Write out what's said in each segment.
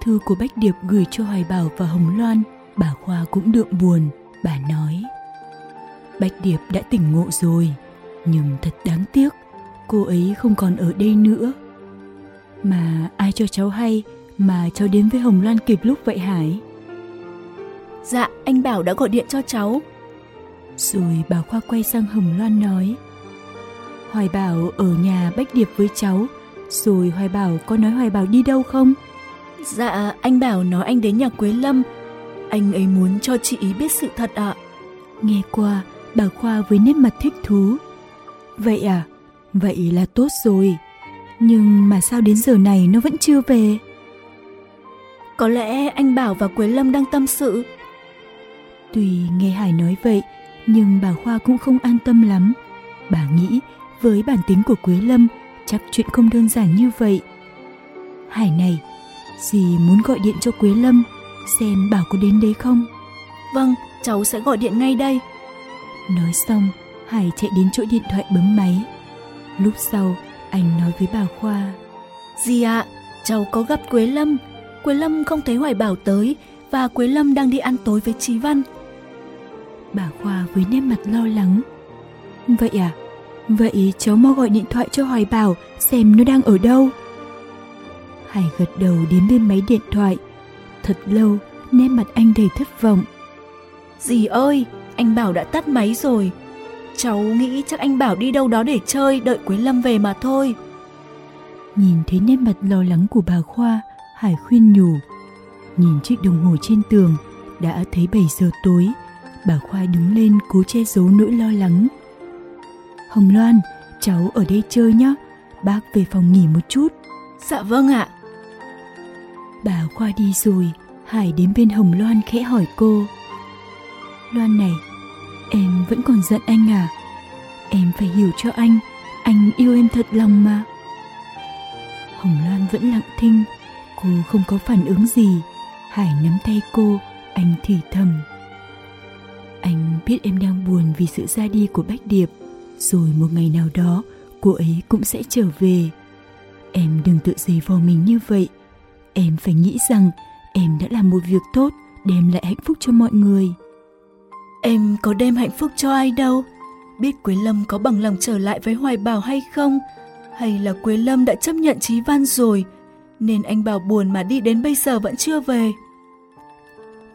thư của Bách Điệp gửi cho Hoài Bảo và Hồng Loan, bà Khoa cũng đượm buồn, bà nói. Bách Điệp đã tỉnh ngộ rồi, nhưng thật đáng tiếc, cô ấy không còn ở đây nữa. Mà ai cho cháu hay mà cháu đến với Hồng Loan kịp lúc vậy Hải? Dạ, anh Bảo đã gọi điện cho cháu. Rồi bà Khoa quay sang Hồng Loan nói. Hoài Bảo ở nhà Bách Điệp với cháu, rồi Hoài Bảo có nói Hoài Bảo đi đâu không? Dạ, anh Bảo nói anh đến nhà Quế Lâm. Anh ấy muốn cho chị ý biết sự thật ạ. Nghe qua, bà Khoa với nét mặt thích thú. Vậy à? Vậy là tốt rồi. Nhưng mà sao đến giờ này nó vẫn chưa về? Có lẽ anh Bảo và Quế Lâm đang tâm sự. Tuy nghe Hải nói vậy, nhưng bà Khoa cũng không an tâm lắm. Bà nghĩ với bản tính của Quế Lâm, chắc chuyện không đơn giản như vậy. Hải này, dì muốn gọi điện cho Quế Lâm, xem Bảo có đến đấy không? Vâng, cháu sẽ gọi điện ngay đây. Nói xong, Hải chạy đến chỗ điện thoại bấm máy. Lúc sau, anh nói với bà Khoa. Dì ạ, à, cháu có gặp Quế Lâm. Quế Lâm không thấy Hoài Bảo tới và Quế Lâm đang đi ăn tối với Trí Văn. Bà Khoa với nét mặt lo lắng. Vậy à? Vậy cháu mau gọi điện thoại cho Hoài Bảo xem nó đang ở đâu. Hải gật đầu đến bên máy điện thoại. Thật lâu, nét mặt anh đầy thất vọng. Dì ơi, anh Bảo đã tắt máy rồi. Cháu nghĩ chắc anh Bảo đi đâu đó để chơi, đợi Quế Lâm về mà thôi. Nhìn thấy nét mặt lo lắng của bà Khoa, Hải khuyên nhủ. Nhìn chiếc đồng hồ trên tường, đã thấy 7 giờ tối. Bà Khoa đứng lên cố che giấu nỗi lo lắng. Hồng Loan, cháu ở đây chơi nhé. Bác về phòng nghỉ một chút. Dạ vâng ạ. Bà Khoa đi rồi, Hải đến bên Hồng Loan khẽ hỏi cô. Loan này, em vẫn còn giận anh à? Em phải hiểu cho anh, anh yêu em thật lòng mà. Hồng Loan vẫn lặng thinh, cô không có phản ứng gì. Hải nắm tay cô, anh thì thầm. Anh biết em đang buồn vì sự ra đi của Bách Điệp, rồi một ngày nào đó cô ấy cũng sẽ trở về. Em đừng tự dày vò mình như vậy. Em phải nghĩ rằng em đã làm một việc tốt đem lại hạnh phúc cho mọi người. Em có đem hạnh phúc cho ai đâu. Biết Quế Lâm có bằng lòng trở lại với Hoài Bảo hay không? Hay là Quế Lâm đã chấp nhận Chí Văn rồi, nên anh Bảo buồn mà đi đến bây giờ vẫn chưa về.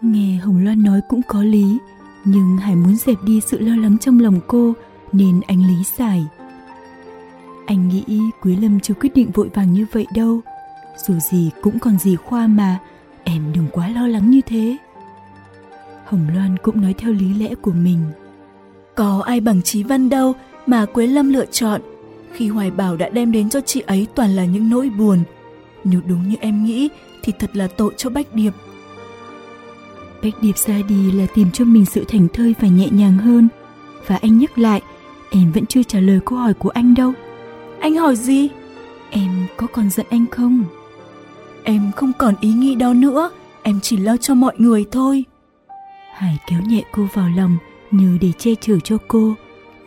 Nghe Hồng Loan nói cũng có lý, nhưng Hải muốn dẹp đi sự lo lắng trong lòng cô nên anh lý giải. Anh nghĩ Quý Lâm chưa quyết định vội vàng như vậy đâu. Dù gì cũng còn gì khoa mà, em đừng quá lo lắng như thế. Hồng Loan cũng nói theo lý lẽ của mình. Có ai bằng trí Văn đâu mà Quế Lâm lựa chọn. Khi Hoài Bảo đã đem đến cho chị ấy toàn là những nỗi buồn. Nếu đúng như em nghĩ thì thật là tội cho Bách Điệp. Bách Điệp ra đi là tìm cho mình sự thành thơi và nhẹ nhàng hơn. Và anh nhắc lại, em vẫn chưa trả lời câu hỏi của anh đâu. Anh hỏi gì? Em có còn giận anh không? Em không còn ý nghĩ đó nữa, em chỉ lo cho mọi người thôi. Hải kéo nhẹ cô vào lòng như để che chở cho cô,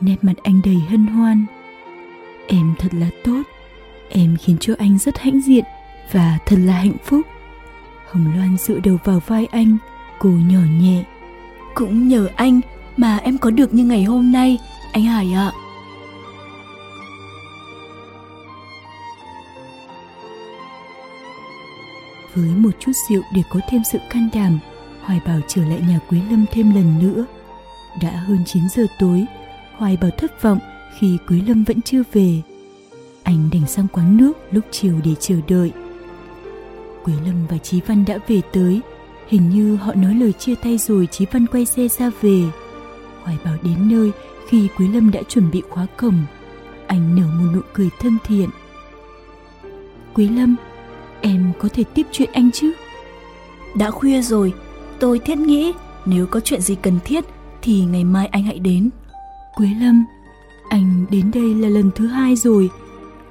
nét mặt anh đầy hân hoan. Em thật là tốt, em khiến cho anh rất hãnh diện và thật là hạnh phúc. Hồng Loan dựa đầu vào vai anh, cô nhỏ nhẹ. Cũng nhờ anh mà em có được như ngày hôm nay, anh Hải ạ. Với một chút rượu để có thêm sự can đảm, Hoài Bảo trở lại nhà Quý Lâm thêm lần nữa. Đã hơn 9 giờ tối, Hoài Bảo thất vọng khi Quý Lâm vẫn chưa về. Anh đành sang quán nước lúc chiều để chờ đợi. Quý Lâm và Chí Văn đã về tới, hình như họ nói lời chia tay rồi Chí Văn quay xe ra về. Hoài Bảo đến nơi Khi Quý Lâm đã chuẩn bị khóa cổng, anh nở một nụ cười thân thiện. Quý Lâm, em có thể tiếp chuyện anh chứ? Đã khuya rồi, tôi thiết nghĩ nếu có chuyện gì cần thiết thì ngày mai anh hãy đến. Quế Lâm, anh đến đây là lần thứ hai rồi.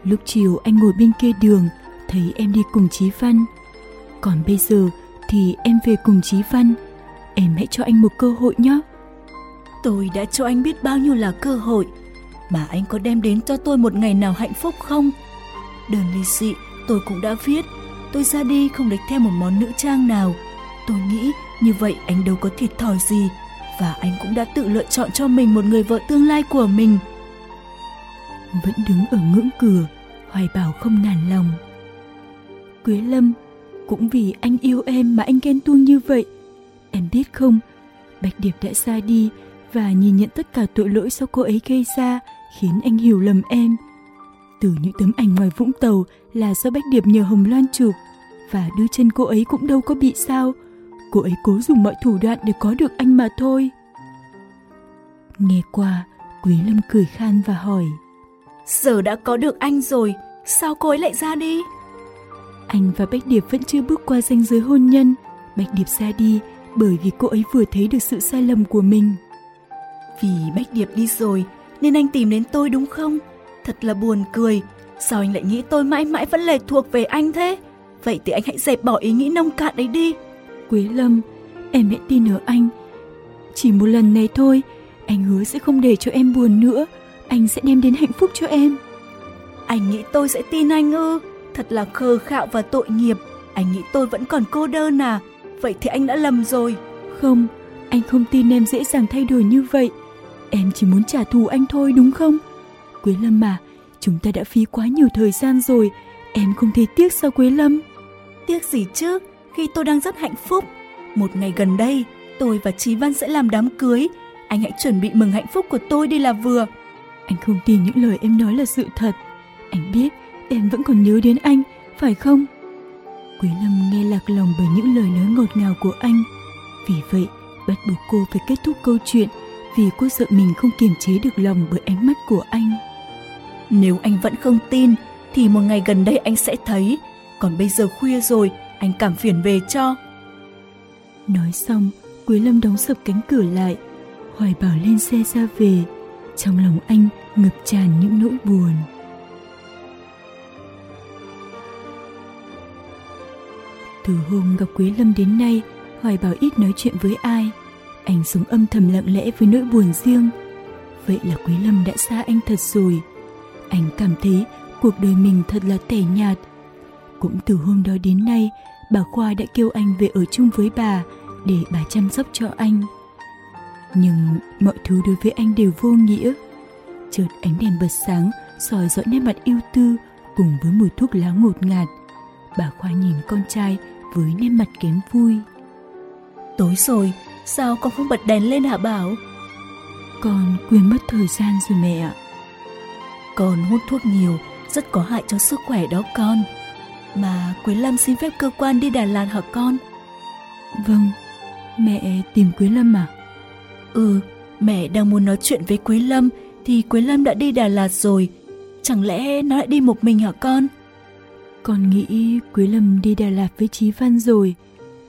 Lúc chiều anh ngồi bên kia đường, thấy em đi cùng Chí Văn. Còn bây giờ thì em về cùng Chí Văn. Em hãy cho anh một cơ hội nhé. Tôi đã cho anh biết bao nhiêu là cơ hội, mà anh có đem đến cho tôi một ngày nào hạnh phúc không? Đơn ly dị tôi cũng đã viết, tôi ra đi không lấy theo một món nữ trang nào. Tôi nghĩ như vậy anh đâu có thiệt thòi gì, và anh cũng đã tự lựa chọn cho mình một người vợ tương lai của mình. Vẫn đứng ở ngưỡng cửa, Hoài Bảo không nản lòng. Quế Lâm, cũng vì anh yêu em mà anh ghen tuông như vậy. Em biết không, Bạch Điệp đã ra đi và nhìn nhận tất cả tội lỗi do cô ấy gây ra khiến anh hiểu lầm em. Từ những tấm ảnh ngoài Vũng Tàu là do Bách Điệp nhờ Hồng Loan chụp và đôi chân cô ấy cũng đâu có bị sao. Cô ấy cố dùng mọi thủ đoạn để có được anh mà thôi. Nghe qua, Quý Lâm cười khan và hỏi. Giờ đã có được anh rồi, sao cô ấy lại ra đi? Anh và Bách Điệp vẫn chưa bước qua ranh giới hôn nhân. Bách Điệp ra đi bởi vì cô ấy vừa thấy được sự sai lầm của mình. Vì Bách Điệp đi rồi nên anh tìm đến tôi đúng không? Thật là buồn cười. Sao anh lại nghĩ tôi mãi mãi vẫn lệ thuộc về anh thế? Vậy thì anh hãy dẹp bỏ ý nghĩ nông cạn ấy đi. Quế Lâm, em hãy tin ở anh. Chỉ một lần này thôi, anh hứa sẽ không để cho em buồn nữa. Anh sẽ đem đến hạnh phúc cho em. Anh nghĩ tôi sẽ tin anh ư? Thật là khờ khạo và tội nghiệp. Anh nghĩ tôi vẫn còn cô đơn à? Vậy thì anh đã lầm rồi. Không, anh không tin em dễ dàng thay đổi như vậy. Em chỉ muốn trả thù anh thôi đúng không? Quế Lâm mà, chúng ta đã phí quá nhiều thời gian rồi. Em không thể tiếc sao Quế Lâm? Tiếc gì chứ, khi tôi đang rất hạnh phúc. Một ngày gần đây, tôi và Chí Văn sẽ làm đám cưới. Anh hãy chuẩn bị mừng hạnh phúc của tôi đi là vừa. Anh không tin những lời em nói là sự thật. Anh biết em vẫn còn nhớ đến anh, phải không? Quý Lâm nghe lạc lòng bởi những lời nói ngọt ngào của anh. Vì vậy, bắt buộc cô phải kết thúc câu chuyện vì cô sợ mình không kiềm chế được lòng bởi ánh mắt của anh. Nếu anh vẫn không tin, thì một ngày gần đây anh sẽ thấy. Còn bây giờ khuya rồi, anh cảm phiền về cho. Nói xong, Quý Lâm đóng sập cánh cửa lại. Hoài bảo lên xe ra về. Trong lòng anh ngập tràn những nỗi buồn. Từ hôm gặp Quý Lâm đến nay, Hoài Bảo ít nói chuyện với ai. Anh sống âm thầm lặng lẽ với nỗi buồn riêng. Vậy là Quý Lâm đã xa anh thật rồi. Anh cảm thấy cuộc đời mình thật là tẻ nhạt. Cũng từ hôm đó đến nay, bà Khoa đã kêu anh về ở chung với bà để bà chăm sóc cho anh. Nhưng mọi thứ đối với anh đều vô nghĩa. Chợt ánh đèn bật sáng, soi rõ nét mặt yêu tư cùng với mùi thuốc lá ngột ngạt. Bà Khoa nhìn con trai với nét mặt kém vui. Tối rồi, sao con không bật đèn lên hả Bảo? Con quên mất thời gian rồi mẹ ạ. Con hút thuốc nhiều, rất có hại cho sức khỏe đó con. Mà Quế Lâm xin phép cơ quan đi Đà Lạt hả con? Vâng, mẹ tìm Quế Lâm à? Ừ, mẹ đang muốn nói chuyện với Quế Lâm thì Quế Lâm đã đi Đà Lạt rồi. Chẳng lẽ nó lại đi một mình hả con? Con nghĩ Quế Lâm đi Đà Lạt với Chí Văn rồi.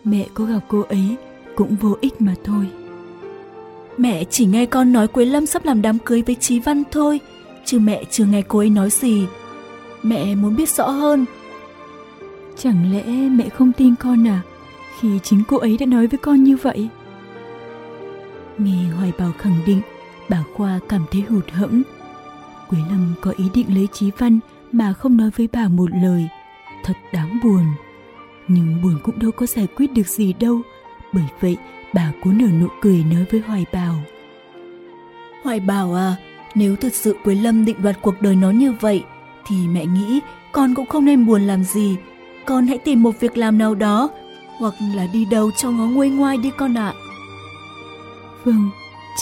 Mẹ có gặp cô ấy cũng vô ích mà thôi. Mẹ chỉ nghe con nói Quế Lâm sắp làm đám cưới với Chí Văn thôi, chứ mẹ chưa nghe cô ấy nói gì. Mẹ muốn biết rõ hơn. Chẳng lẽ mẹ không tin con à, khi chính cô ấy đã nói với con như vậy? Nghe Hoài Bảo khẳng định, bà Khoa cảm thấy hụt hẫng. Quế Lâm có ý định lấy Chí Văn mà không nói với bà một lời, thật đáng buồn. Nhưng buồn cũng đâu có giải quyết được gì đâu, bởi vậy bà cố nở nụ cười nói với Hoài Bảo. Hoài Bảo à, nếu thật sự Quế Lâm định đoạt cuộc đời nó như vậy, thì mẹ nghĩ con cũng không nên buồn làm gì. Con hãy tìm một việc làm nào đó, hoặc là đi đâu cho nó nguôi ngoai đi con ạ. À. Vâng,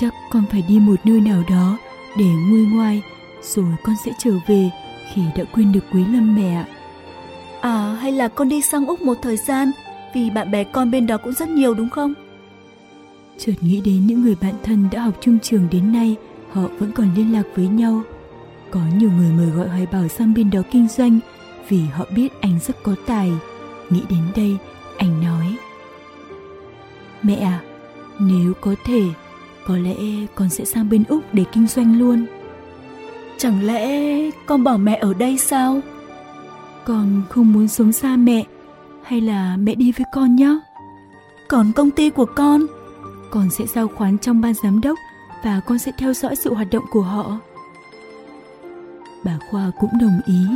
chắc con phải đi một nơi nào đó để nguôi ngoai, rồi con sẽ trở về khi đã quên được Quý Lâm mẹ ạ. À hay là con đi sang Úc một thời gian vì bạn bè con bên đó cũng rất nhiều đúng không? Chợt nghĩ đến những người bạn thân đã học chung trường đến nay, họ vẫn còn liên lạc với nhau. Có nhiều người mời gọi Hoài Bảo sang bên đó kinh doanh vì họ biết anh rất có tài. Nghĩ đến đây, anh nói Mẹ à, nếu có thể, có lẽ con sẽ sang bên Úc để kinh doanh luôn. Chẳng lẽ con bỏ mẹ ở đây sao? Con không muốn sống xa mẹ, hay là mẹ đi với con nhé? Còn công ty của con? Con sẽ giao khoán trong ban giám đốc và con sẽ theo dõi sự hoạt động của họ. Bà Khoa cũng đồng ý,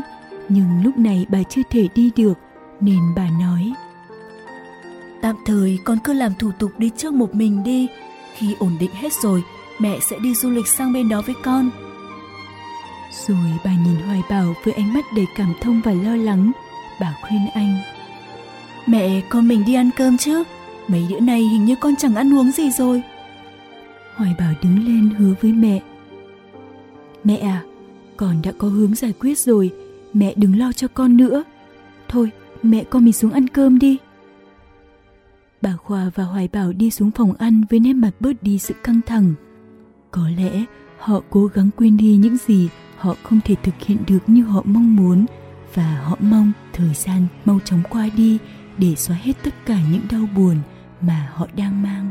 nhưng lúc này bà chưa thể đi được nên bà nói Tạm thời con cứ làm thủ tục đi trước một mình đi. Khi ổn định hết rồi, mẹ sẽ đi du lịch sang bên đó với con. Rồi bà nhìn Hoài Bảo với ánh mắt đầy cảm thông và lo lắng. Bà khuyên anh. Mẹ, con mình đi ăn cơm chứ. Mấy bữa nay hình như con chẳng ăn uống gì rồi. Hoài Bảo đứng lên hứa với mẹ. Mẹ à, con đã có hướng giải quyết rồi. Mẹ đừng lo cho con nữa. Thôi, mẹ con mình xuống ăn cơm đi. Bà Khoa và Hoài Bảo đi xuống phòng ăn với nét mặt bớt đi sự căng thẳng. Có lẽ họ cố gắng quên đi những gì họ không thể thực hiện được như họ mong muốn và họ mong thời gian mau chóng qua đi để xóa hết tất cả những đau buồn mà họ đang mang.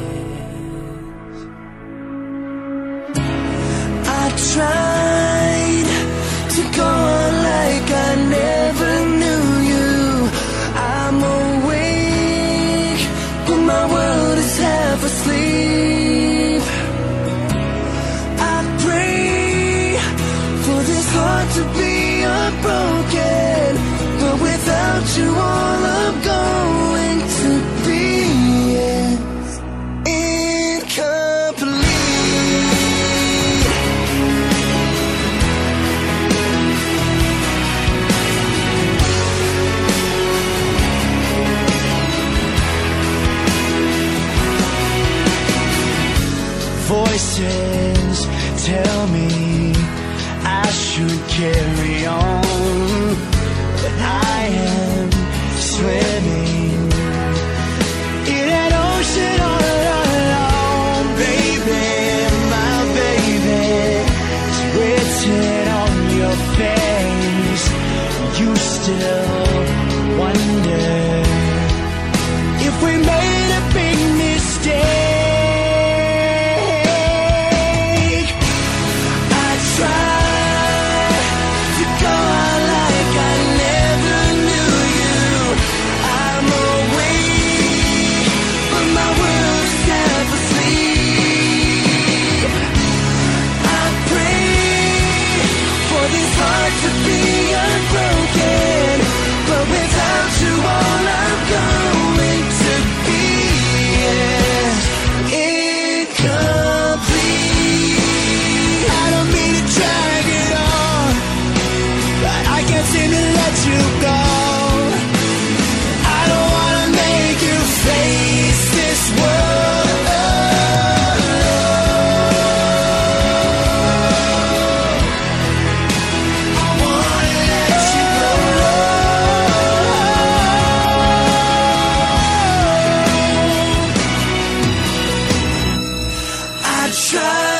To be carry on, sunshine.